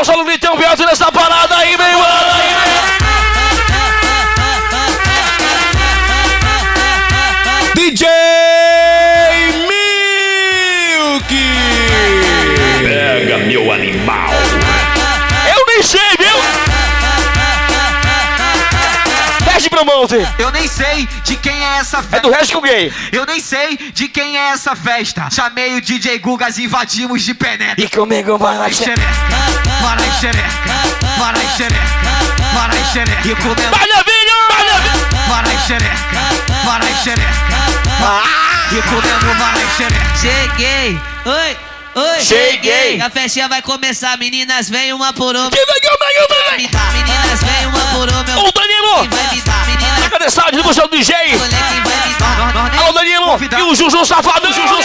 Deus, olha o Litão nessa parada aí, meu irmão. DJ Milk! Pega, meu animal. Eu nem sei, viu? Feche pro monte. Eu nem sei de quem é essa festa. É do resto gay. Eu nem sei de quem é essa festa. Chamei o DJ Gugas e invadimos de penetra. E comigo vai lá. Vai, xereca, para xereca, para xereca, para xereca. E comemos Vai, Levinho! Vai, Levinho! para xereca, para xereca. E comemos para xereca. Cheguei, oi, oi. Cheguei. A festinha vai começar, meninas, vem uma por uma. Quem vai, quem vai, quem vai? Me dá, meninas, vem uma por uma. Ô, Danilo! Quem vai me dar, meninas, Cadê DJ? vai me dar. Nós nem Alô, Danilo! E o Juju Safado! Juju